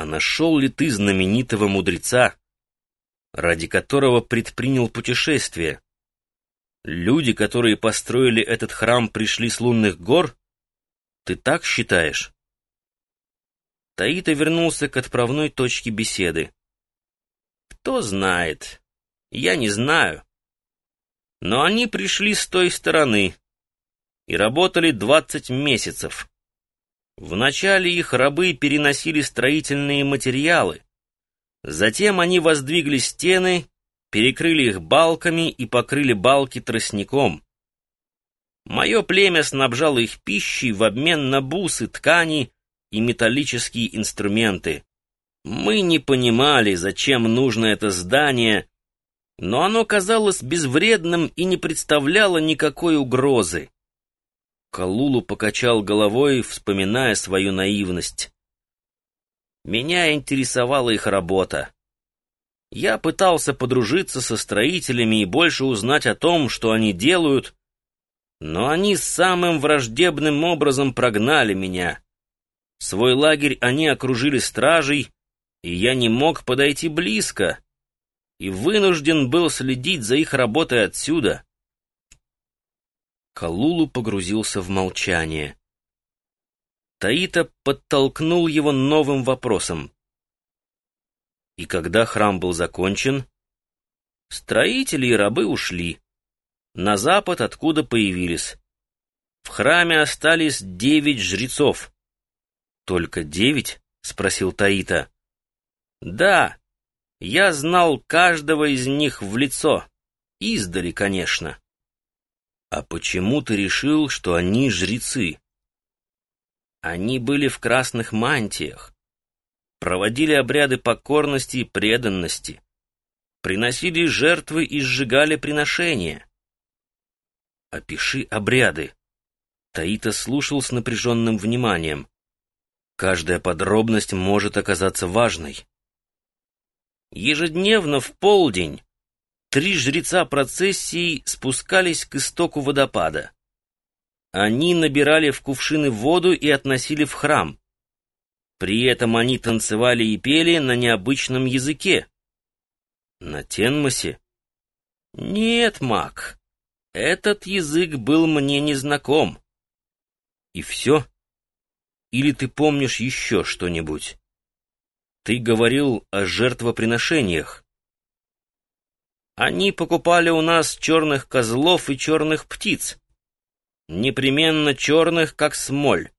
А нашел ли ты знаменитого мудреца, ради которого предпринял путешествие? Люди, которые построили этот храм, пришли с лунных гор? Ты так считаешь? Таита вернулся к отправной точке беседы. Кто знает? Я не знаю. Но они пришли с той стороны и работали двадцать месяцев. Вначале их рабы переносили строительные материалы. Затем они воздвигли стены, перекрыли их балками и покрыли балки тростником. Мое племя снабжало их пищей в обмен на бусы, ткани и металлические инструменты. Мы не понимали, зачем нужно это здание, но оно казалось безвредным и не представляло никакой угрозы. Калулу покачал головой, вспоминая свою наивность. Меня интересовала их работа. Я пытался подружиться со строителями и больше узнать о том, что они делают, но они самым враждебным образом прогнали меня. Свой лагерь они окружили стражей, и я не мог подойти близко, и вынужден был следить за их работой отсюда. Калулу погрузился в молчание. Таита подтолкнул его новым вопросом. И когда храм был закончен, строители и рабы ушли. На запад, откуда появились. В храме остались девять жрецов. «Только девять?» — спросил Таита. «Да, я знал каждого из них в лицо. Издали, конечно». «А почему ты решил, что они жрецы?» Они были в красных мантиях, проводили обряды покорности и преданности, приносили жертвы и сжигали приношения. «Опиши обряды». Таита слушал с напряженным вниманием. Каждая подробность может оказаться важной. Ежедневно в полдень три жреца процессии спускались к истоку водопада. Они набирали в кувшины воду и относили в храм. При этом они танцевали и пели на необычном языке. На Тенмосе? Нет, маг, этот язык был мне незнаком. И все? Или ты помнишь еще что-нибудь? Ты говорил о жертвоприношениях. Они покупали у нас черных козлов и черных птиц. Непременно черных, как смоль.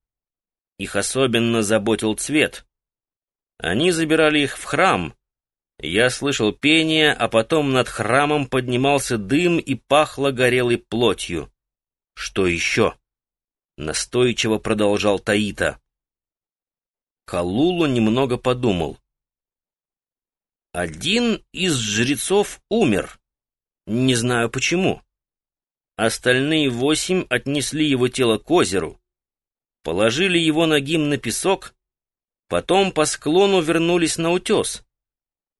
Их особенно заботил цвет. Они забирали их в храм. Я слышал пение, а потом над храмом поднимался дым и пахло горелой плотью. Что еще? Настойчиво продолжал Таита. Калулу немного подумал. Один из жрецов умер. Не знаю почему. Остальные восемь отнесли его тело к озеру, положили его ногим на песок, потом по склону вернулись на утес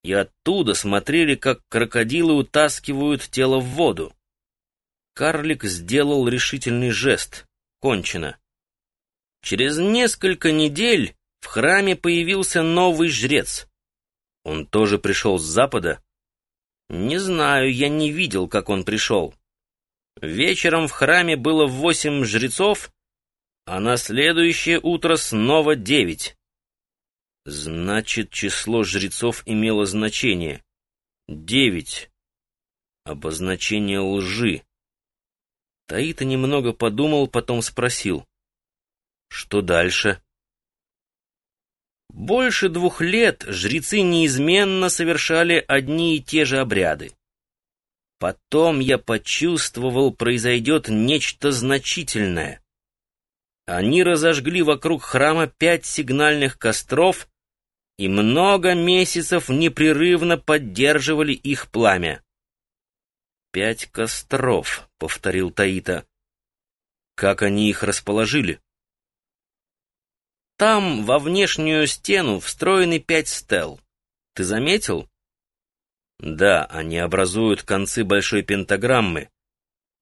и оттуда смотрели, как крокодилы утаскивают тело в воду. Карлик сделал решительный жест. Кончено. Через несколько недель в храме появился новый жрец — он тоже пришел с запада? Не знаю, я не видел, как он пришел. Вечером в храме было восемь жрецов, а на следующее утро снова девять. Значит, число жрецов имело значение. Девять. Обозначение лжи. Таита немного подумал, потом спросил. Что дальше? Больше двух лет жрецы неизменно совершали одни и те же обряды. Потом я почувствовал, произойдет нечто значительное. Они разожгли вокруг храма пять сигнальных костров и много месяцев непрерывно поддерживали их пламя. «Пять костров», — повторил Таита. «Как они их расположили?» Там, во внешнюю стену, встроены пять стел. Ты заметил? Да, они образуют концы большой пентаграммы.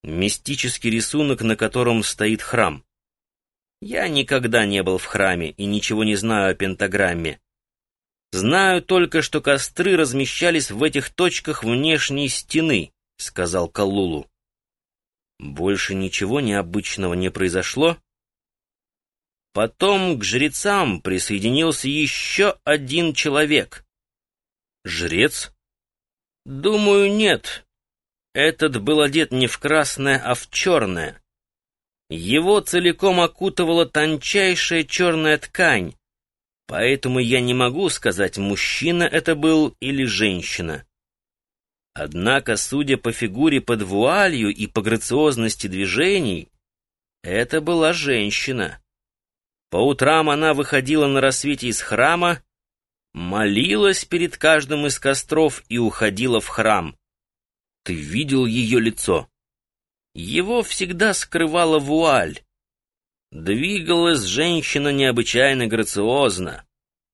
Мистический рисунок, на котором стоит храм. Я никогда не был в храме и ничего не знаю о пентаграмме. Знаю только, что костры размещались в этих точках внешней стены, сказал Калулу. Больше ничего необычного не произошло? Потом к жрецам присоединился еще один человек. Жрец? Думаю, нет. Этот был одет не в красное, а в черное. Его целиком окутывала тончайшая черная ткань, поэтому я не могу сказать, мужчина это был или женщина. Однако, судя по фигуре под вуалью и по грациозности движений, это была женщина. По утрам она выходила на рассвете из храма, молилась перед каждым из костров и уходила в храм. Ты видел ее лицо? Его всегда скрывала вуаль. Двигалась женщина необычайно грациозно.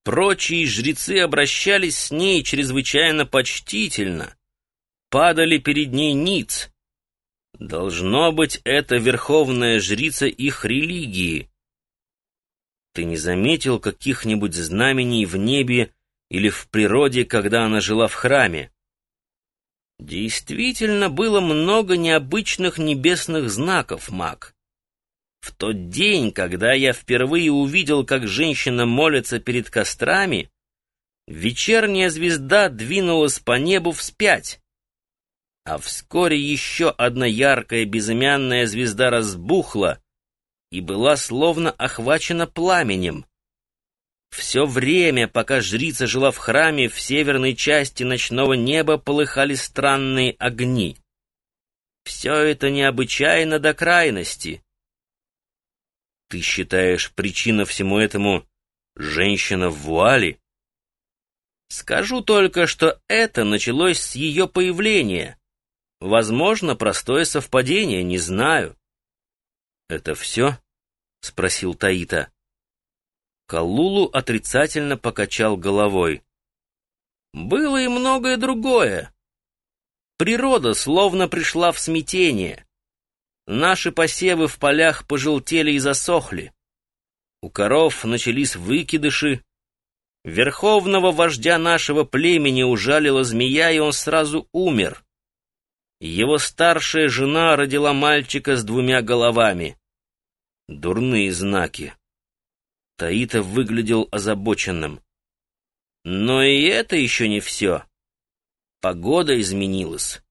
Прочие жрецы обращались с ней чрезвычайно почтительно. Падали перед ней ниц. Должно быть, это верховная жрица их религии. Ты не заметил каких-нибудь знамений в небе или в природе, когда она жила в храме? Действительно, было много необычных небесных знаков, маг. В тот день, когда я впервые увидел, как женщина молится перед кострами, вечерняя звезда двинулась по небу вспять, а вскоре еще одна яркая безымянная звезда разбухла и была словно охвачена пламенем. Все время, пока жрица жила в храме, в северной части ночного неба полыхали странные огни. Все это необычайно до крайности. Ты считаешь, причина всему этому — женщина в вуале? Скажу только, что это началось с ее появления. Возможно, простое совпадение, не знаю. «Это все?» — спросил Таита. Калулу отрицательно покачал головой. Было и многое другое. Природа словно пришла в смятение. Наши посевы в полях пожелтели и засохли. У коров начались выкидыши. Верховного вождя нашего племени ужалила змея, и он сразу умер. Его старшая жена родила мальчика с двумя головами. Дурные знаки. Таита выглядел озабоченным. Но и это еще не все. Погода изменилась.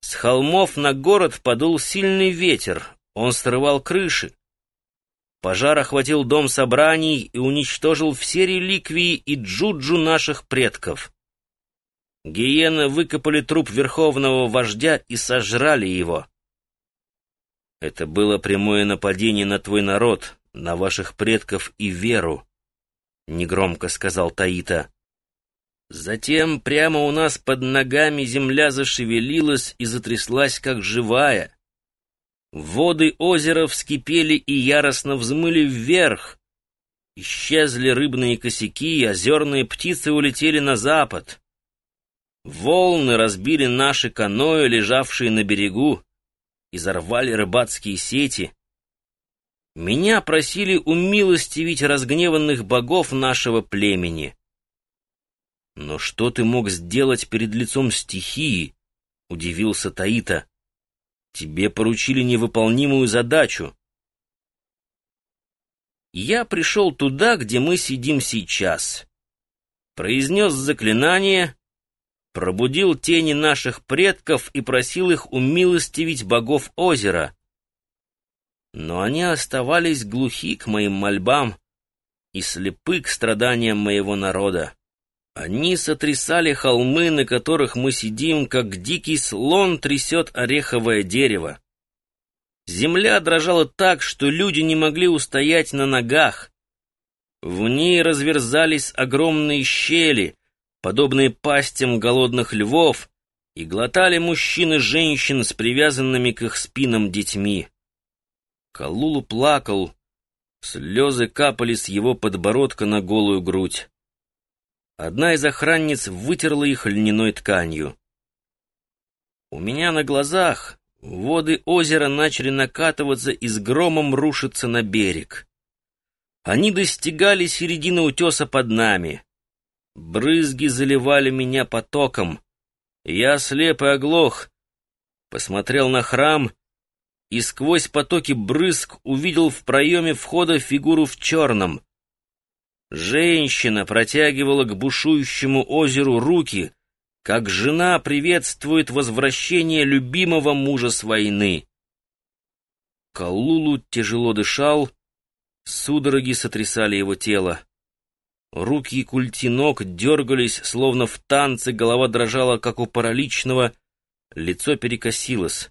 С холмов на город подул сильный ветер, он срывал крыши. Пожар охватил дом собраний и уничтожил все реликвии и джуджу наших предков. Гиены выкопали труп верховного вождя и сожрали его. Это было прямое нападение на твой народ, на ваших предков и веру», — негромко сказал Таита. Затем прямо у нас под ногами земля зашевелилась и затряслась, как живая. Воды озера вскипели и яростно взмыли вверх. Исчезли рыбные косяки, озерные птицы улетели на запад. Волны разбили наши каноэ, лежавшие на берегу, и зарвали рыбацкие сети. Меня просили умилостивить разгневанных богов нашего племени. Но что ты мог сделать перед лицом стихии? Удивился Таита. Тебе поручили невыполнимую задачу. Я пришел туда, где мы сидим сейчас. Произнес заклинание, пробудил тени наших предков и просил их умилостивить богов озера но они оставались глухи к моим мольбам и слепы к страданиям моего народа. Они сотрясали холмы, на которых мы сидим, как дикий слон трясет ореховое дерево. Земля дрожала так, что люди не могли устоять на ногах. В ней разверзались огромные щели, подобные пастям голодных львов, и глотали и женщин с привязанными к их спинам детьми. Калулу плакал, слезы капали с его подбородка на голую грудь. Одна из охранниц вытерла их льняной тканью. У меня на глазах воды озера начали накатываться и с громом рушиться на берег. Они достигали середины утеса под нами. Брызги заливали меня потоком. Я слеп и оглох. Посмотрел на храм и сквозь потоки брызг увидел в проеме входа фигуру в черном. Женщина протягивала к бушующему озеру руки, как жена приветствует возвращение любимого мужа с войны. Калулу тяжело дышал, судороги сотрясали его тело. Руки и культи ног дергались, словно в танце, голова дрожала, как у параличного, лицо перекосилось.